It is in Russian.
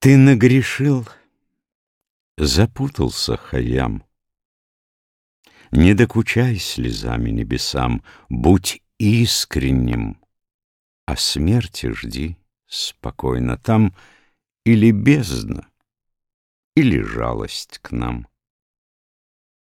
Ты нагрешил, запутался Хаям. Не докучай слезами небесам, Будь искренним, а смерти жди спокойно. Там или бездна, или жалость к нам.